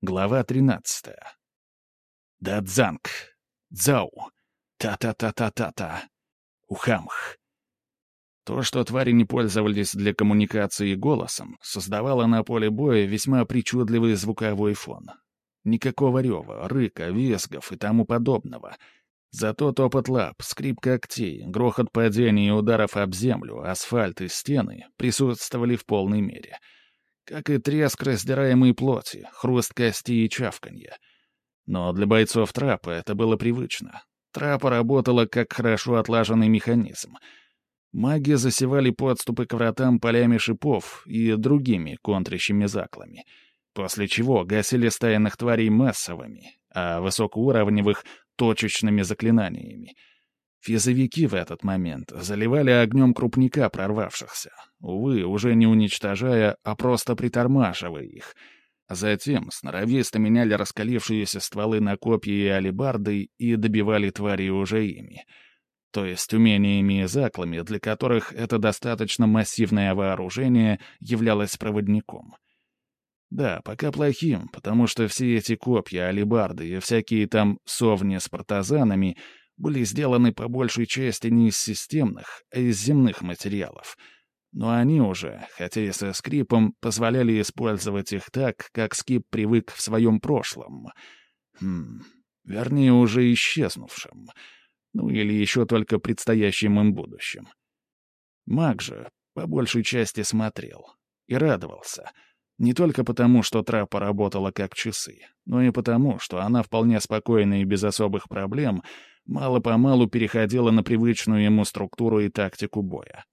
Глава 13. Дадзанг. Дзау. Та-та-та-та-та-та. Ухамх. То, что твари не пользовались для коммуникации голосом, создавало на поле боя весьма причудливый звуковой фон. Никакого рева, рыка, визгов и тому подобного. Зато топот лап, скрип когтей, грохот падений и ударов об землю, асфальт и стены присутствовали в полной мере — как и треск раздираемой плоти, хруст костей и чавканье. Но для бойцов трапа это было привычно. Трапа работала как хорошо отлаженный механизм. Маги засевали подступы к вратам полями шипов и другими контрящими заклами, после чего гасили стаянных тварей массовыми, а высокоуровневых — точечными заклинаниями — Физовики в этот момент заливали огнем крупника прорвавшихся, увы, уже не уничтожая, а просто притормаживая их. Затем сноровисто меняли раскалившиеся стволы на копья и алебарды и добивали твари уже ими. То есть умениями и заклами, для которых это достаточно массивное вооружение являлось проводником. Да, пока плохим, потому что все эти копья, алебарды и всякие там совни с партазанами — были сделаны по большей части не из системных, а из земных материалов. Но они уже, хотя и со скрипом, позволяли использовать их так, как скип привык в своем прошлом. Хм, вернее, уже исчезнувшем. Ну или еще только предстоящим им будущем. Маг же, по большей части, смотрел и радовался — не только потому, что трапа работала как часы, но и потому, что она вполне спокойно и без особых проблем мало-помалу переходила на привычную ему структуру и тактику боя.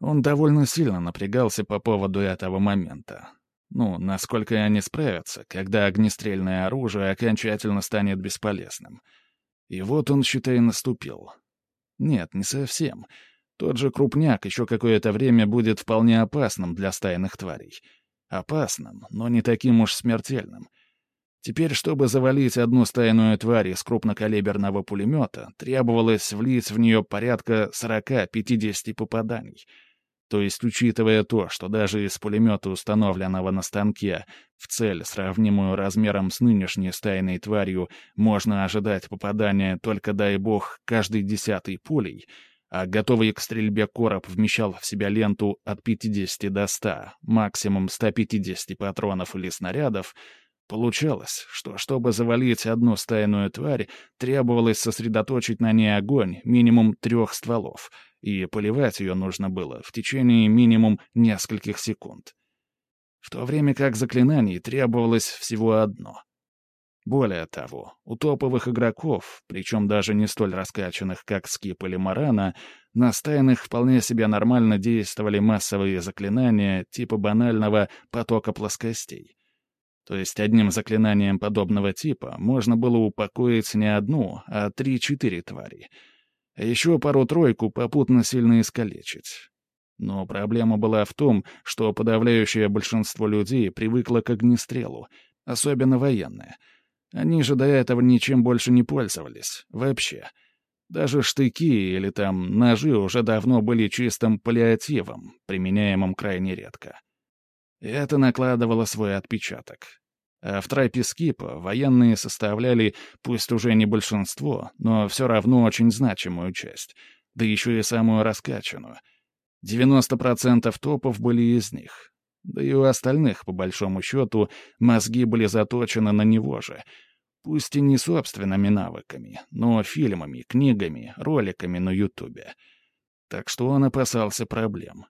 Он довольно сильно напрягался по поводу этого момента. Ну, насколько они справятся, когда огнестрельное оружие окончательно станет бесполезным. И вот он, считай, наступил. Нет, не совсем. Тот же крупняк еще какое-то время будет вполне опасным для стайных тварей. Опасным, но не таким уж смертельным — Теперь, чтобы завалить одну стайную тварь из крупнокалиберного пулемета, требовалось влить в нее порядка 40-50 попаданий. То есть, учитывая то, что даже из пулемета, установленного на станке, в цель, сравнимую размером с нынешней стайной тварью, можно ожидать попадания только, дай бог, каждой десятой пулей, а готовый к стрельбе короб вмещал в себя ленту от 50 до 100, максимум 150 патронов или снарядов — Получалось, что чтобы завалить одну стайную тварь, требовалось сосредоточить на ней огонь минимум трех стволов, и поливать ее нужно было в течение минимум нескольких секунд. В то время как заклинаний требовалось всего одно. Более того, у топовых игроков, причем даже не столь раскачанных, как Скип или Марана, на стайных вполне себе нормально действовали массовые заклинания типа банального потока плоскостей. То есть одним заклинанием подобного типа можно было упокоить не одну, а три-четыре твари. А еще пару-тройку попутно сильно искалечить. Но проблема была в том, что подавляющее большинство людей привыкло к огнестрелу, особенно военные. Они же до этого ничем больше не пользовались, вообще. Даже штыки или там ножи уже давно были чистым паллиативом, применяемым крайне редко. Это накладывало свой отпечаток. А в трапе Скипа военные составляли, пусть уже не большинство, но все равно очень значимую часть, да еще и самую раскачанную. 90% топов были из них. Да и у остальных, по большому счету, мозги были заточены на него же. Пусть и не собственными навыками, но фильмами, книгами, роликами на Ютубе. Так что он опасался проблем.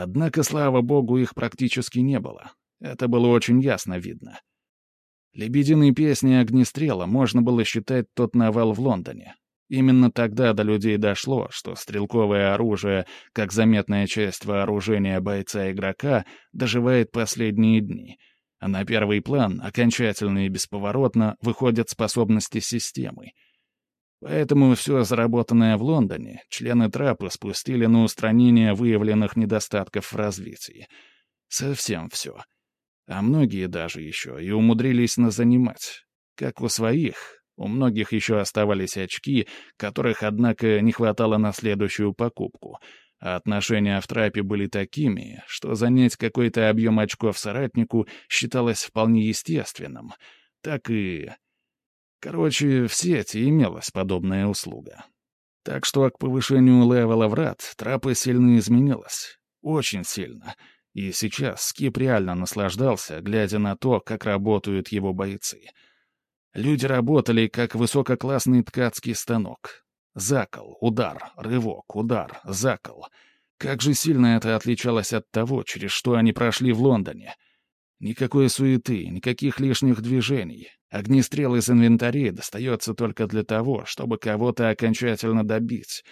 Однако, слава богу, их практически не было. Это было очень ясно видно. Лебединые песни огнестрела можно было считать тот навал в Лондоне. Именно тогда до людей дошло, что стрелковое оружие, как заметная часть вооружения бойца-игрока, доживает последние дни, а на первый план окончательно и бесповоротно выходят способности системы — Поэтому все заработанное в Лондоне члены трапа спустили на устранение выявленных недостатков в развитии. Совсем все. А многие даже еще и умудрились назанимать. Как у своих, у многих еще оставались очки, которых, однако, не хватало на следующую покупку. а отношения в трапе были такими, что занять какой-то объем очков соратнику считалось вполне естественным, так и... Короче, в сети имелась подобная услуга. Так что к повышению левела врат трапа сильно изменилась. Очень сильно. И сейчас Скип реально наслаждался, глядя на то, как работают его бойцы. Люди работали, как высококлассный ткацкий станок. Закол, удар, рывок, удар, закол. Как же сильно это отличалось от того, через что они прошли в Лондоне. Никакой суеты, никаких лишних движений. Огнестрел из инвентарей достается только для того, чтобы кого-то окончательно добить.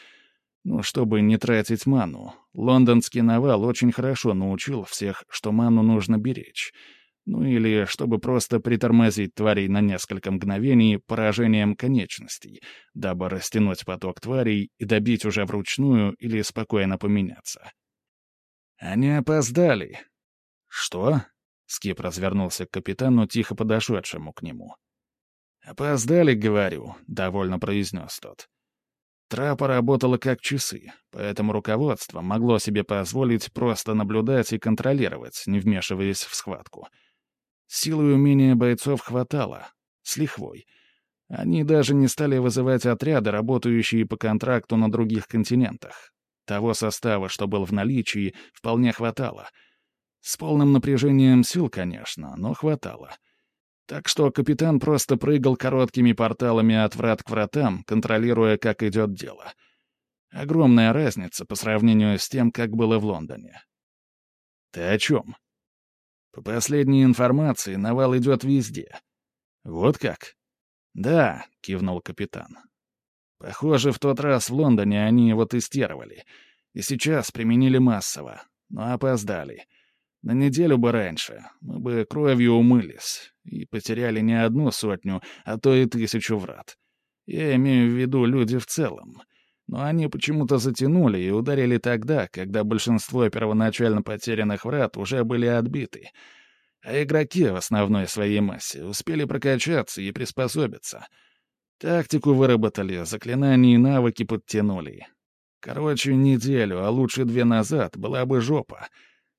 Ну, чтобы не тратить ману. Лондонский навал очень хорошо научил всех, что ману нужно беречь. Ну или чтобы просто притормозить тварей на несколько мгновений поражением конечностей, дабы растянуть поток тварей и добить уже вручную или спокойно поменяться. Они опоздали. Что? Скип развернулся к капитану, тихо подошедшему к нему. «Опоздали, говорю», — довольно произнес тот. Трапа работала как часы, поэтому руководство могло себе позволить просто наблюдать и контролировать, не вмешиваясь в схватку — Силы и умения бойцов хватало. С лихвой. Они даже не стали вызывать отряды, работающие по контракту на других континентах. Того состава, что был в наличии, вполне хватало. С полным напряжением сил, конечно, но хватало. Так что капитан просто прыгал короткими порталами от врат к вратам, контролируя, как идет дело. Огромная разница по сравнению с тем, как было в Лондоне. «Ты о чем?» По последней информации, навал идет везде. Вот как? Да, кивнул капитан. Похоже, в тот раз в Лондоне они его тестировали. И сейчас применили массово. Но опоздали. На неделю бы раньше. Мы бы кровью умылись. И потеряли не одну сотню, а то и тысячу врат. Я имею в виду люди в целом. Но они почему-то затянули и ударили тогда, когда большинство первоначально потерянных врат уже были отбиты. А игроки в основной своей массе успели прокачаться и приспособиться. Тактику выработали, заклинания и навыки подтянули. Короче, неделю, а лучше две назад была бы жопа.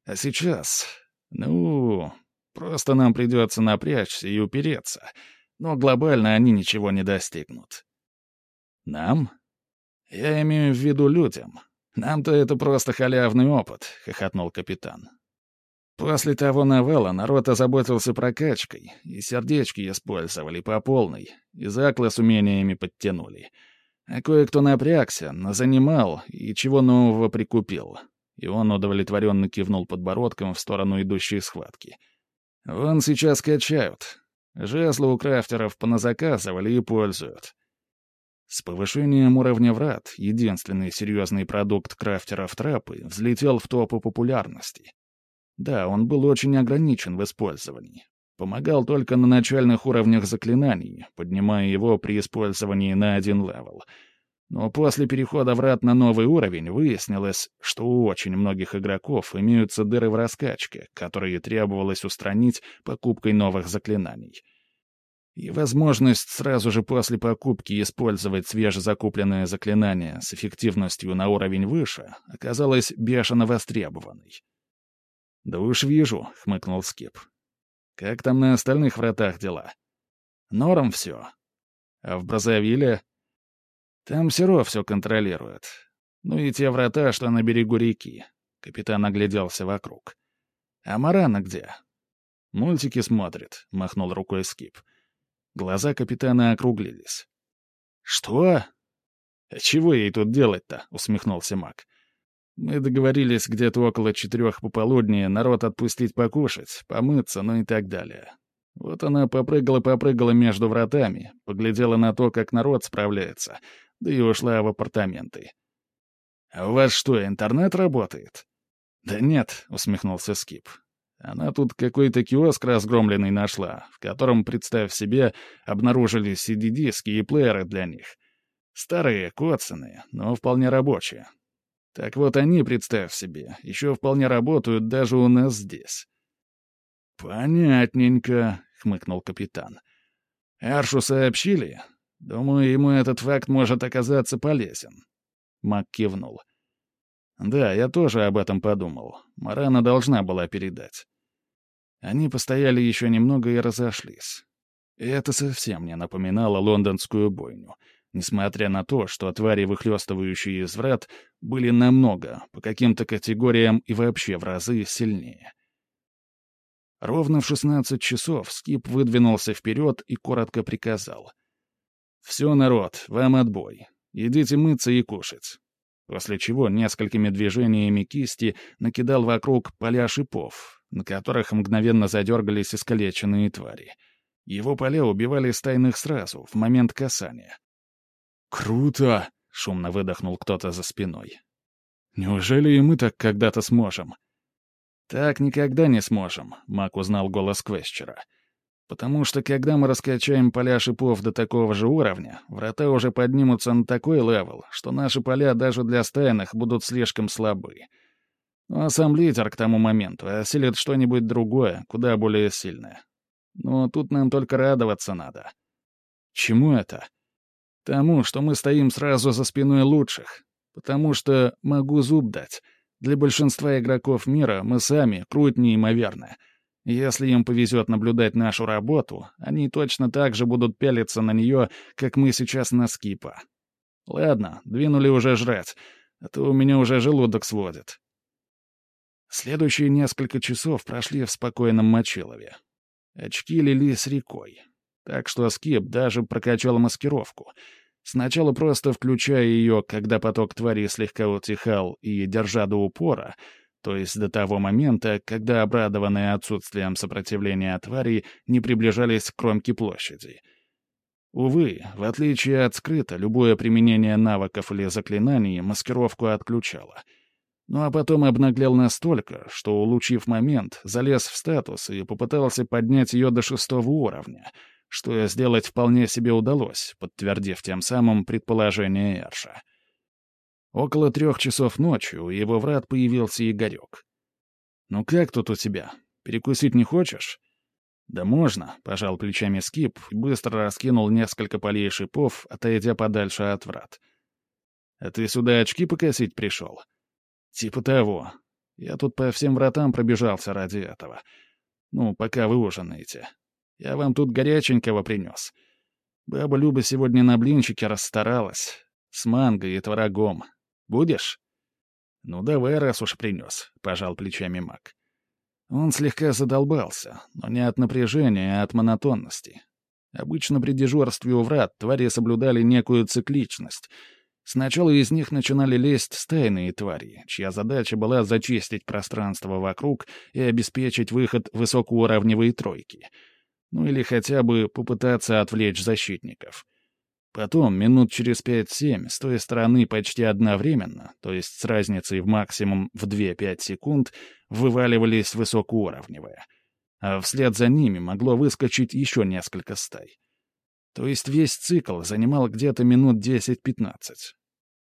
А сейчас... Ну, просто нам придется напрячься и упереться. Но глобально они ничего не достигнут. Нам? «Я имею в виду людям. Нам-то это просто халявный опыт», — хохотнул капитан. После того навала народ озаботился прокачкой, и сердечки использовали по полной, и заклы с умениями подтянули. А кое-кто напрягся, занимал и чего нового прикупил. И он удовлетворенно кивнул подбородком в сторону идущей схватки. «Вон сейчас качают. Жезлы у крафтеров поназаказывали и пользуют. С повышением уровня врат единственный серьезный продукт крафтеров трапы взлетел в топы популярности. Да, он был очень ограничен в использовании. Помогал только на начальных уровнях заклинаний, поднимая его при использовании на один левел. Но после перехода врат на новый уровень выяснилось, что у очень многих игроков имеются дыры в раскачке, которые требовалось устранить покупкой новых заклинаний — и возможность сразу же после покупки использовать свежезакупленное заклинание с эффективностью на уровень выше оказалась бешено востребованной. «Да уж вижу», — хмыкнул Скип. «Как там на остальных вратах дела?» «Норм все. А в Бразовиле?» «Там Серо все контролирует. Ну и те врата, что на берегу реки». Капитан огляделся вокруг. «А Марана где?» «Мультики смотрит», — махнул рукой Скип. Глаза капитана округлились. «Что?» «А чего ей тут делать-то?» — усмехнулся маг. «Мы договорились где-то около четырех пополудни народ отпустить покушать, помыться, ну и так далее. Вот она попрыгала-попрыгала между вратами, поглядела на то, как народ справляется, да и ушла в апартаменты. «А у вас что, интернет работает?» «Да нет», — усмехнулся Скип. Она тут какой-то киоск разгромленный нашла, в котором, представь себе, обнаружили CD-диски и плееры для них. Старые, коцанные, но вполне рабочие. Так вот они, представь себе, еще вполне работают даже у нас здесь. «Понятненько», — хмыкнул капитан. «Аршу сообщили? Думаю, ему этот факт может оказаться полезен». Мак кивнул. Да, я тоже об этом подумал. Марана должна была передать. Они постояли еще немного и разошлись. И это совсем не напоминало лондонскую бойню, несмотря на то, что твари, выхлестывающие из врат, были намного, по каким-то категориям и вообще в разы сильнее. Ровно в 16 часов Скип выдвинулся вперед и коротко приказал. «Все, народ, вам отбой. Идите мыться и кушать». После чего несколькими движениями кисти накидал вокруг поля шипов, на которых мгновенно задергались искалеченные твари. Его поля убивали стайных сразу, в момент касания. «Круто!» — шумно выдохнул кто-то за спиной. «Неужели и мы так когда-то сможем?» «Так никогда не сможем», — Мак узнал голос Квестчера. «Потому что когда мы раскачаем поля шипов до такого же уровня, врата уже поднимутся на такой левел, что наши поля даже для стайных будут слишком слабы. Ну а сам лидер к тому моменту осилит что-нибудь другое, куда более сильное. Но тут нам только радоваться надо». «Чему это?» «Тому, что мы стоим сразу за спиной лучших. Потому что могу зуб дать». Для большинства игроков мира мы сами — круть неимоверно. Если им повезет наблюдать нашу работу, они точно так же будут пялиться на нее, как мы сейчас на скипа. Ладно, двинули уже жрать, а то у меня уже желудок сводит. Следующие несколько часов прошли в спокойном Мочилове. Очки лились рекой. Так что Скип даже прокачал маскировку — Сначала просто включая ее, когда поток твари слегка утихал, и держа до упора, то есть до того момента, когда обрадованные отсутствием сопротивления твари не приближались к кромке площади. Увы, в отличие от скрыта, любое применение навыков или заклинаний маскировку отключало. Ну а потом обнаглел настолько, что, улучив момент, залез в статус и попытался поднять ее до шестого уровня — что сделать вполне себе удалось, подтвердив тем самым предположение Эрша. Около трех часов ночи у его врат появился Игорек. «Ну как тут у тебя? Перекусить не хочешь?» «Да можно», — пожал плечами Скип и быстро раскинул несколько полей шипов, отойдя подальше от врат. «А ты сюда очки покосить пришел?» «Типа того. Я тут по всем вратам пробежался ради этого. Ну, пока вы ужинаете. Я вам тут горяченького принес. Баба Люба сегодня на блинчике расстаралась. С манго и творогом. Будешь?» «Ну, давай, раз уж принес», — пожал плечами маг. Он слегка задолбался, но не от напряжения, а от монотонности. Обычно при дежурстве у врат твари соблюдали некую цикличность. Сначала из них начинали лезть стайные твари, чья задача была зачистить пространство вокруг и обеспечить выход высокоуровневой тройки — ну или хотя бы попытаться отвлечь защитников. Потом, минут через 5-7, с той стороны почти одновременно, то есть с разницей в максимум в 2-5 секунд, вываливались высокоуровневые. А вслед за ними могло выскочить еще несколько стай. То есть весь цикл занимал где-то минут 10-15.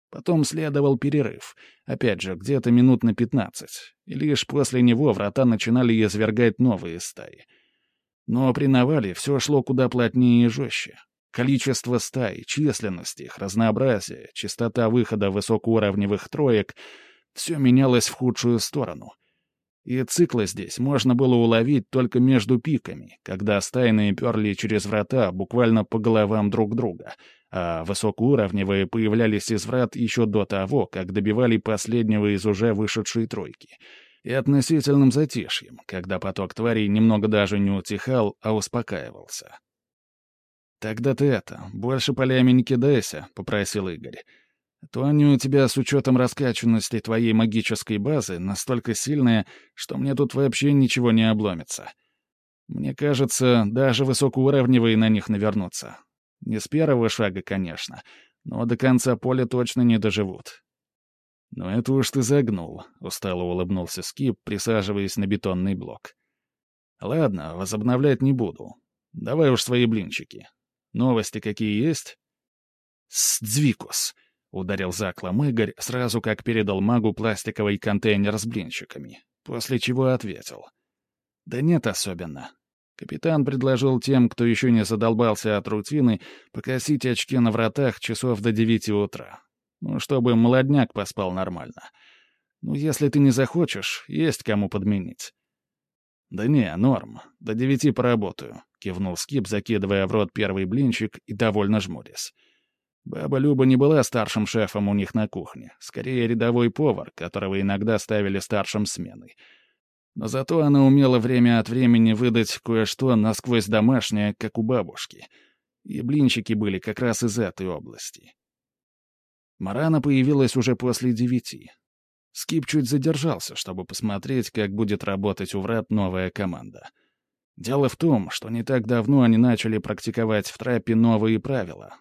Потом следовал перерыв, опять же, где-то минут на 15, и лишь после него врата начинали извергать новые стаи — но при навале все шло куда плотнее и жестче. Количество стай, численность их, разнообразие, частота выхода высокоуровневых троек — все менялось в худшую сторону. И циклы здесь можно было уловить только между пиками, когда стайные перли через врата буквально по головам друг друга, а высокоуровневые появлялись из врат еще до того, как добивали последнего из уже вышедшей тройки — и относительным затишьем, когда поток тварей немного даже не утихал, а успокаивался. «Тогда ты это, больше полями не кидайся», — попросил Игорь. «А то они у тебя с учетом раскачанности твоей магической базы настолько сильные, что мне тут вообще ничего не обломится. Мне кажется, даже высокоуровневые на них навернутся. Не с первого шага, конечно, но до конца поля точно не доживут. «Ну это уж ты загнул», — устало улыбнулся Скип, присаживаясь на бетонный блок. «Ладно, возобновлять не буду. Давай уж свои блинчики. Новости какие есть?» «Сдвикус», — ударил заклом Игорь, сразу как передал магу пластиковый контейнер с блинчиками, после чего ответил. «Да нет особенно. Капитан предложил тем, кто еще не задолбался от рутины, покосить очки на вратах часов до девяти утра. Ну, чтобы молодняк поспал нормально. Ну, если ты не захочешь, есть кому подменить». «Да не, норм. До девяти поработаю», — кивнул Скип, закидывая в рот первый блинчик и довольно жмурясь. Баба Люба не была старшим шефом у них на кухне, скорее рядовой повар, которого иногда ставили старшим сменой. Но зато она умела время от времени выдать кое-что насквозь домашнее, как у бабушки. И блинчики были как раз из этой области. Марана появилась уже после девяти. Скип чуть задержался, чтобы посмотреть, как будет работать у врат новая команда. Дело в том, что не так давно они начали практиковать в трапе новые правила,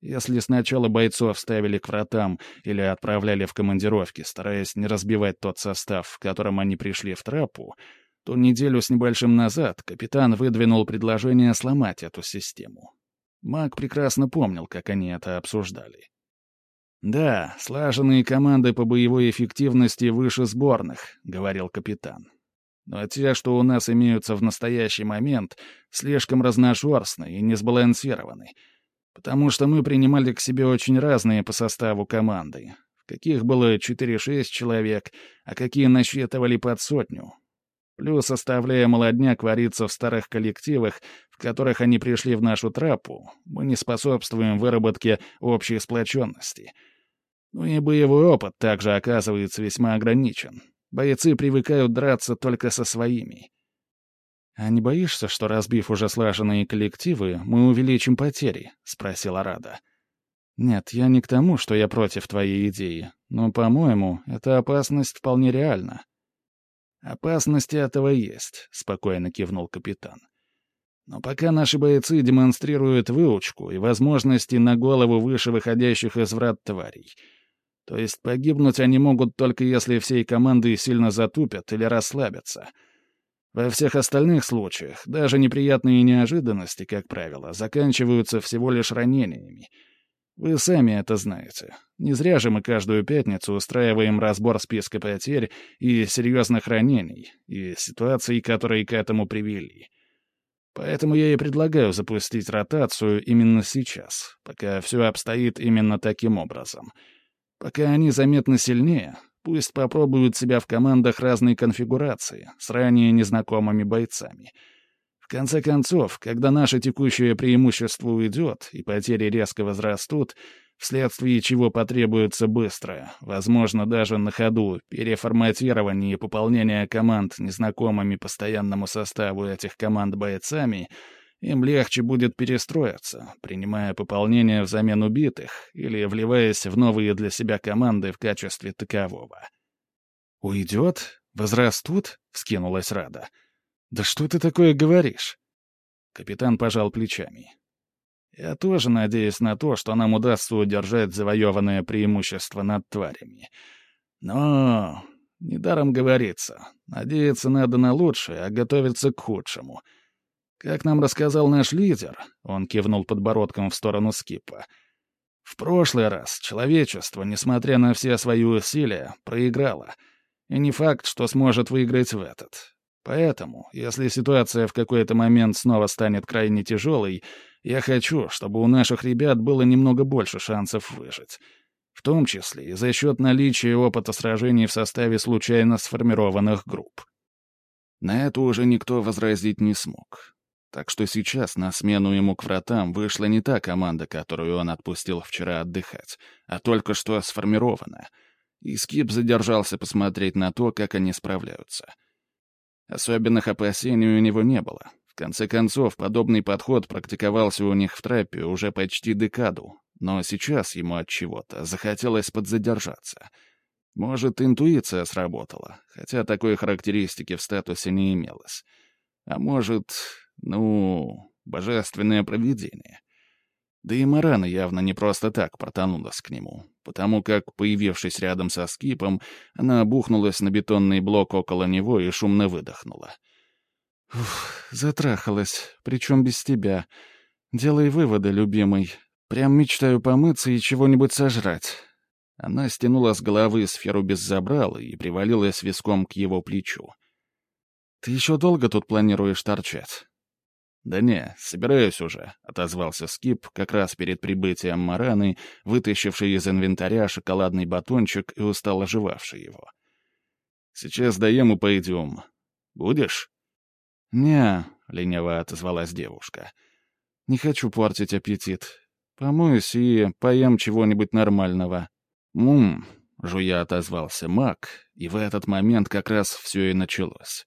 если сначала бойцов ставили к вратам или отправляли в командировки, стараясь не разбивать тот состав, в котором они пришли в трапу, то неделю с небольшим назад капитан выдвинул предложение сломать эту систему. Маг прекрасно помнил, как они это обсуждали. «Да, слаженные команды по боевой эффективности выше сборных», — говорил капитан. «Но те, что у нас имеются в настоящий момент, слишком разношерстны и не сбалансированы» потому что мы принимали к себе очень разные по составу команды. В каких было 4-6 человек, а какие насчитывали под сотню. Плюс, оставляя молодняк вариться в старых коллективах, в которых они пришли в нашу трапу, мы не способствуем выработке общей сплоченности. Ну и боевой опыт также оказывается весьма ограничен. Бойцы привыкают драться только со своими. «А не боишься, что, разбив уже слаженные коллективы, мы увеличим потери?» — спросила Рада. «Нет, я не к тому, что я против твоей идеи, но, по-моему, эта опасность вполне реальна». «Опасность этого есть», — спокойно кивнул капитан. «Но пока наши бойцы демонстрируют выучку и возможности на голову выше выходящих из врат тварей. То есть погибнуть они могут только если всей командой сильно затупят или расслабятся». Во всех остальных случаях даже неприятные неожиданности, как правило, заканчиваются всего лишь ранениями. Вы сами это знаете. Не зря же мы каждую пятницу устраиваем разбор списка потерь и серьезных ранений, и ситуаций, которые к этому привели. Поэтому я и предлагаю запустить ротацию именно сейчас, пока все обстоит именно таким образом. Пока они заметно сильнее, Пусть попробуют себя в командах разной конфигурации, с ранее незнакомыми бойцами. В конце концов, когда наше текущее преимущество уйдет и потери резко возрастут, вследствие чего потребуется быстрое, возможно, даже на ходу, переформатирование и пополнение команд незнакомыми постоянному составу этих команд бойцами — им легче будет перестроиться, принимая пополнение взамен убитых или вливаясь в новые для себя команды в качестве такового. «Уйдет? Возрастут?» — вскинулась Рада. «Да что ты такое говоришь?» Капитан пожал плечами. «Я тоже надеюсь на то, что нам удастся удержать завоеванное преимущество над тварями. Но недаром говорится, надеяться надо на лучшее, а готовиться к худшему». Как нам рассказал наш лидер, он кивнул подбородком в сторону Скипа, в прошлый раз человечество, несмотря на все свои усилия, проиграло. И не факт, что сможет выиграть в этот. Поэтому, если ситуация в какой-то момент снова станет крайне тяжелой, я хочу, чтобы у наших ребят было немного больше шансов выжить. В том числе и за счет наличия опыта сражений в составе случайно сформированных групп. На это уже никто возразить не смог. Так что сейчас на смену ему к вратам вышла не та команда, которую он отпустил вчера отдыхать, а только что сформированная. И Скип задержался посмотреть на то, как они справляются. Особенных опасений у него не было. В конце концов, подобный подход практиковался у них в трапе уже почти декаду, но сейчас ему от чего-то захотелось подзадержаться. Может, интуиция сработала, хотя такой характеристики в статусе не имелось. А может, ну, божественное провидение. Да и Марана явно не просто так протонулась к нему, потому как, появившись рядом со скипом, она бухнулась на бетонный блок около него и шумно выдохнула. «Уф, затрахалась, причем без тебя. Делай выводы, любимый. Прям мечтаю помыться и чего-нибудь сожрать». Она стянула с головы сферу без забрала и привалилась виском к его плечу. «Ты еще долго тут планируешь торчать?» «Да не, собираюсь уже», — отозвался Скип как раз перед прибытием Мараны, вытащивший из инвентаря шоколадный батончик и устало жевавший его. Сейчас доем и пойдем. Будешь?» «Не», — лениво отозвалась девушка. «Не хочу портить аппетит. Помоюсь и поем чего-нибудь нормального». «Ммм», — жуя отозвался маг, и в этот момент как раз все и началось.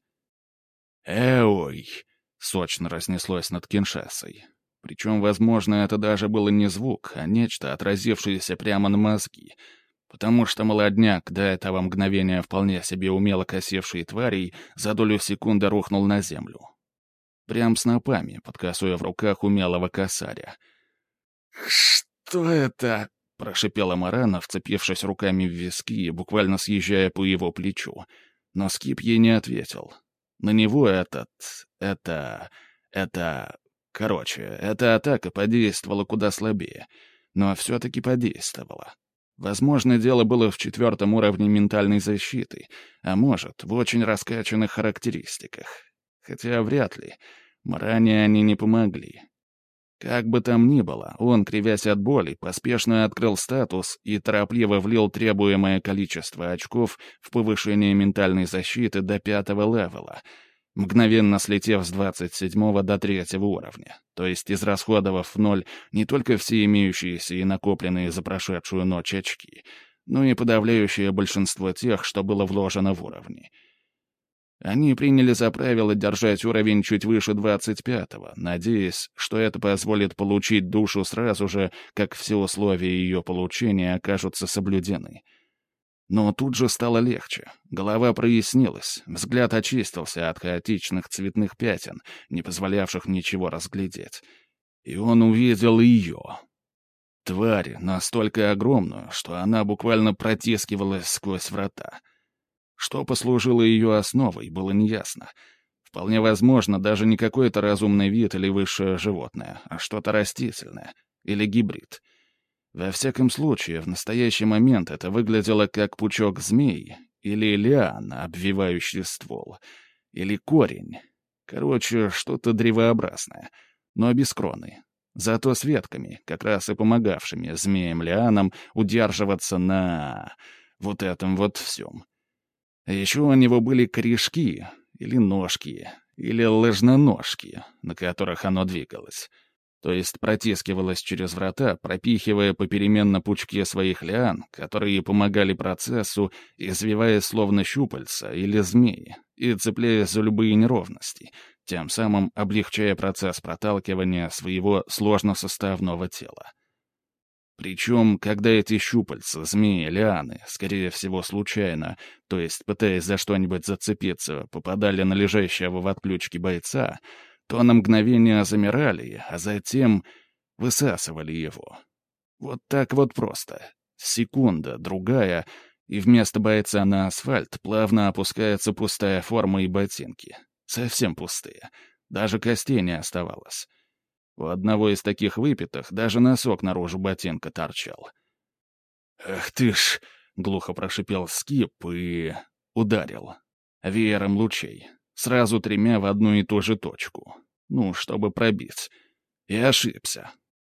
«Эой!» — сочно разнеслось над Киншасой. Причем, возможно, это даже было не звук, а нечто, отразившееся прямо на мозги. Потому что молодняк, до этого мгновения вполне себе умело косевший тварей, за долю секунды рухнул на землю. Прям снопами, подкосуя в руках умелого косаря. «Что это?» — прошипела Марана, вцепившись руками в виски и буквально съезжая по его плечу. Но Скип ей не ответил. На него этот... это... это... Короче, эта атака подействовала куда слабее. Но все-таки подействовала. Возможно, дело было в четвертом уровне ментальной защиты, а может, в очень раскачанных характеристиках. Хотя вряд ли. Маране они не помогли. Как бы там ни было, он, кривясь от боли, поспешно открыл статус и торопливо влил требуемое количество очков в повышение ментальной защиты до пятого левела, мгновенно слетев с 27 до третьего уровня, то есть израсходовав в ноль не только все имеющиеся и накопленные за прошедшую ночь очки, но и подавляющее большинство тех, что было вложено в уровни — они приняли за правило держать уровень чуть выше 25-го, надеясь, что это позволит получить душу сразу же, как все условия ее получения окажутся соблюдены. Но тут же стало легче. Голова прояснилась, взгляд очистился от хаотичных цветных пятен, не позволявших ничего разглядеть. И он увидел ее. Тварь настолько огромную, что она буквально протискивалась сквозь врата — что послужило ее основой, было неясно. Вполне возможно, даже не какой-то разумный вид или высшее животное, а что-то растительное или гибрид. Во всяком случае, в настоящий момент это выглядело как пучок змей или лиана, обвивающий ствол, или корень. Короче, что-то древообразное, но без кроны. Зато с ветками, как раз и помогавшими змеям-лианам удерживаться на вот этом вот всем. Еще у него были корешки, или ножки, или лыжноножки, на которых оно двигалось. То есть протискивалось через врата, пропихивая попеременно пучки своих лиан, которые помогали процессу, извивая словно щупальца или змеи, и цепляясь за любые неровности, тем самым облегчая процесс проталкивания своего сложносоставного тела. Причем, когда эти щупальца, змеи, лианы, скорее всего случайно, то есть пытаясь за что-нибудь зацепиться, попадали на лежащего в отключке бойца, то на мгновение замирали, а затем высасывали его. Вот так вот просто. Секунда, другая, и вместо бойца на асфальт плавно опускается пустая форма и ботинки. Совсем пустые. Даже костей не оставалось. У одного из таких выпитых даже носок наружу ботинка торчал. «Ах ты ж!» — глухо прошипел скип и... ударил. Веером лучей. Сразу тремя в одну и ту же точку. Ну, чтобы пробить. И ошибся.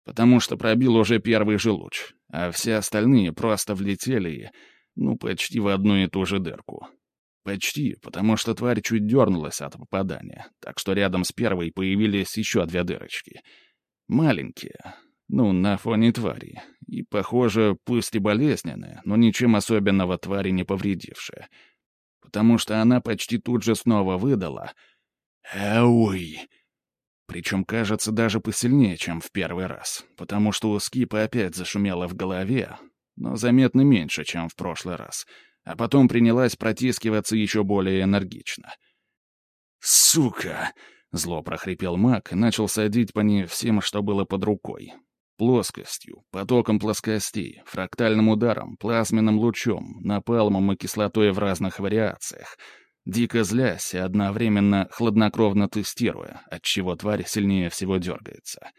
Потому что пробил уже первый же луч, а все остальные просто влетели, ну, почти в одну и ту же дырку. Почти, потому что тварь чуть дернулась от попадания, так что рядом с первой появились еще две дырочки. Маленькие, ну, на фоне твари. И, похоже, пусть и болезненная, но ничем особенного твари не повредившая. Потому что она почти тут же снова выдала «Ауй!» Причем, кажется, даже посильнее, чем в первый раз, потому что у Скипа опять зашумело в голове, но заметно меньше, чем в прошлый раз — а потом принялась протискиваться еще более энергично. «Сука!» — зло прохрипел маг и начал садить по ней всем, что было под рукой. Плоскостью, потоком плоскостей, фрактальным ударом, плазменным лучом, напалмом и кислотой в разных вариациях, дико злясь и одновременно хладнокровно тестируя, отчего тварь сильнее всего дергается.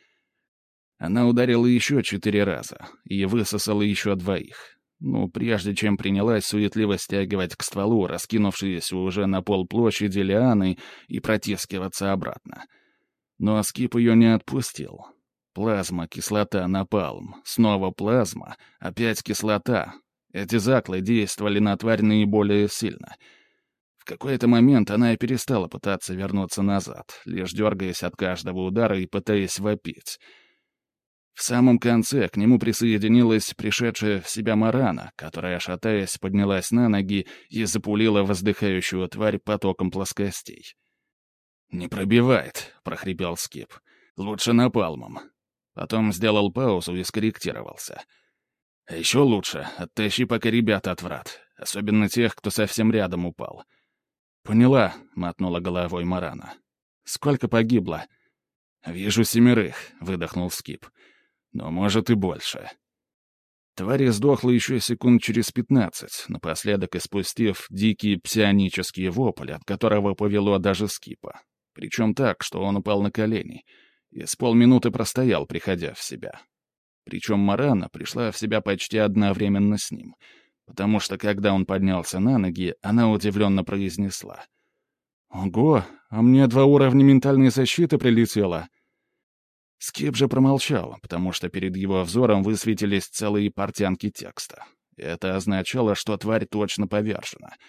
Она ударила еще четыре раза и высосала еще двоих, ну, прежде чем принялась суетливо стягивать к стволу раскинувшиеся уже на пол площади лианы и протискиваться обратно. Но скип ее не отпустил. Плазма, кислота, напалм, снова плазма, опять кислота. Эти заклы действовали на тварь наиболее сильно. В какой-то момент она и перестала пытаться вернуться назад, лишь дергаясь от каждого удара и пытаясь вопить. В самом конце к нему присоединилась пришедшая в себя Марана, которая, шатаясь, поднялась на ноги и запулила воздыхающую тварь потоком плоскостей. «Не пробивает», — прохрипел Скип. «Лучше напалмом». Потом сделал паузу и скорректировался. «А еще лучше оттащи пока ребят от врат, особенно тех, кто совсем рядом упал». «Поняла», — мотнула головой Марана. «Сколько погибло?» «Вижу семерых», — выдохнул Скип. «Но, может, и больше». Тварь сдохла еще секунд через пятнадцать, напоследок испустив дикий псионический вопль, от которого повело даже Скипа. Причем так, что он упал на колени. И с полминуты простоял, приходя в себя. Причем Марана пришла в себя почти одновременно с ним. Потому что, когда он поднялся на ноги, она удивленно произнесла. «Ого, а мне два уровня ментальной защиты прилетело!» Скип же промолчал, потому что перед его взором высветились целые портянки текста. Это означало, что тварь точно повержена —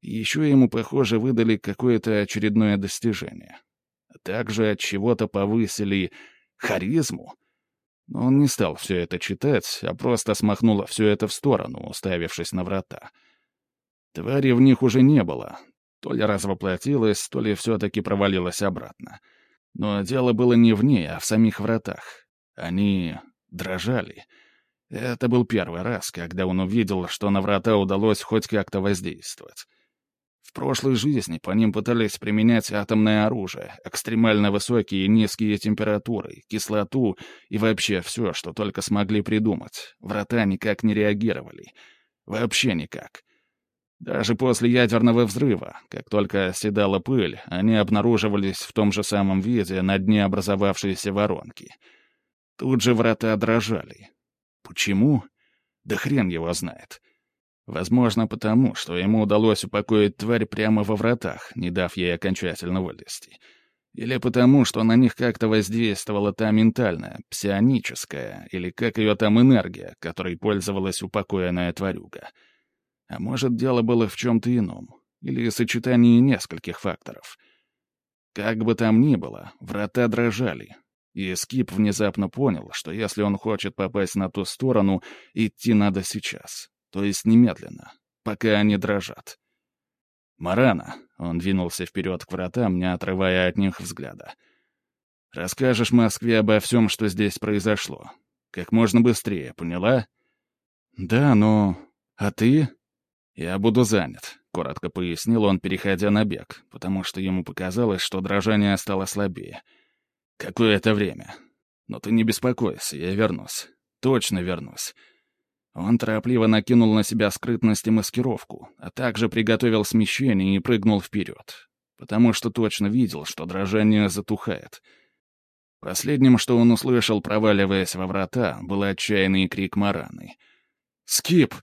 еще ему, похоже, выдали какое-то очередное достижение. Также от чего-то повысили харизму. Но он не стал все это читать, а просто смахнул все это в сторону, уставившись на врата. Твари в них уже не было. То ли развоплотилась, то ли все-таки провалилась обратно. Но дело было не в ней, а в самих вратах. Они дрожали. Это был первый раз, когда он увидел, что на врата удалось хоть как-то воздействовать. Прошлой жизни по ним пытались применять атомное оружие, экстремально высокие и низкие температуры, кислоту и вообще все, что только смогли придумать. Врата никак не реагировали. Вообще никак. Даже после ядерного взрыва, как только оседала пыль, они обнаруживались в том же самом виде на дне образовавшейся воронки. Тут же врата дрожали. Почему? Да хрен его знает. Возможно, потому, что ему удалось упокоить тварь прямо во вратах, не дав ей окончательно вылезти. Или потому, что на них как-то воздействовала та ментальная, псионическая, или как ее там энергия, которой пользовалась упокоенная тварюга. А может, дело было в чем-то ином, или сочетании нескольких факторов. Как бы там ни было, врата дрожали, и Скип внезапно понял, что если он хочет попасть на ту сторону, идти надо сейчас то есть немедленно, пока они дрожат. «Марана», — он двинулся вперед к вратам, не отрывая от них взгляда. «Расскажешь Москве обо всем, что здесь произошло. Как можно быстрее, поняла?» «Да, но... А ты?» «Я буду занят», — коротко пояснил он, переходя на бег, потому что ему показалось, что дрожание стало слабее. «Какое-то время. Но ты не беспокойся, я вернусь. Точно вернусь. Он торопливо накинул на себя скрытность и маскировку, а также приготовил смещение и прыгнул вперед, потому что точно видел, что дрожание затухает. Последним, что он услышал, проваливаясь во врата, был отчаянный крик Мараны. «Скип!